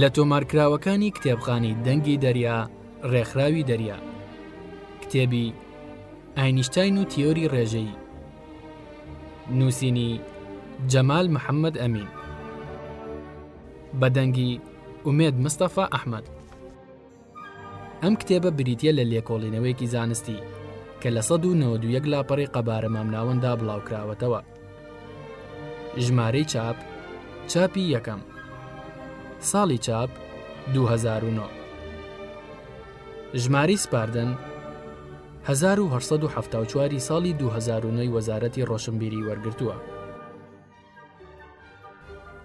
لە تۆمارکراوەکانی کتێبخانی دەنگی دەریا ڕێکخراوی دەریا کتێبی ئاینیشتین و تیۆری ڕێژەی نووسینی جەمال محەممەد ئەمین بەدەنگی ئومێد مستەفا ئەحمد ئەم کتێبە بریتییە لە لێکۆڵینەوەیەکی زانستی کە لە سەد و نەوەد و یەک لاپەڕەی قەبارە مامناوەنددا بڵاوکراوەتەوە. ژمارەی چاپ، چاپی یەکەم. ساڵی چاپ، 2009. ژمارەی سپاردن، 1874 ی ساڵی 2009 ی وەزارەتی ڕۆشنبیری وەرگرتووە.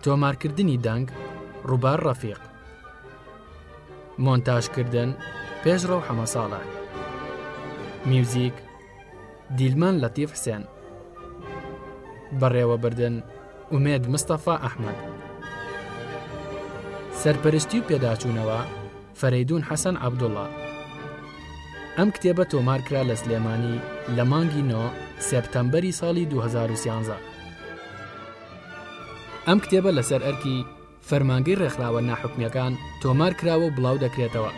تۆمارکردنی دەنگ، ڕوبار ڕەفیق. مۆنتاژکردن، پێشڕەو حەمە ساڵح. میوزیک، دیلمان لەتیف حسێن. بەڕێوەبردن، ئومێد مستەفا ئەحمەد. سەرپەرشتی و پێداچوونەوە، فەرەیدوون حەسەن عەبدوڵا ئەم کتێبە تۆمار کرا لە سلێمانی لە مانگی نۆ سێپتەمبەری ساڵی 2013 ئەم کتێبە لەسەر ئەرکی فەرمانگەی ڕێکخراوە ناحکمیەکان تۆمار کراوە و بڵاو دەکرێتەوە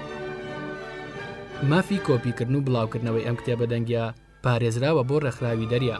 مافی کۆپیکردن و بڵاوکردنەوەی ئەم کتێبە دەنگە پارێزراوە بۆ ڕێکخراوی دەریا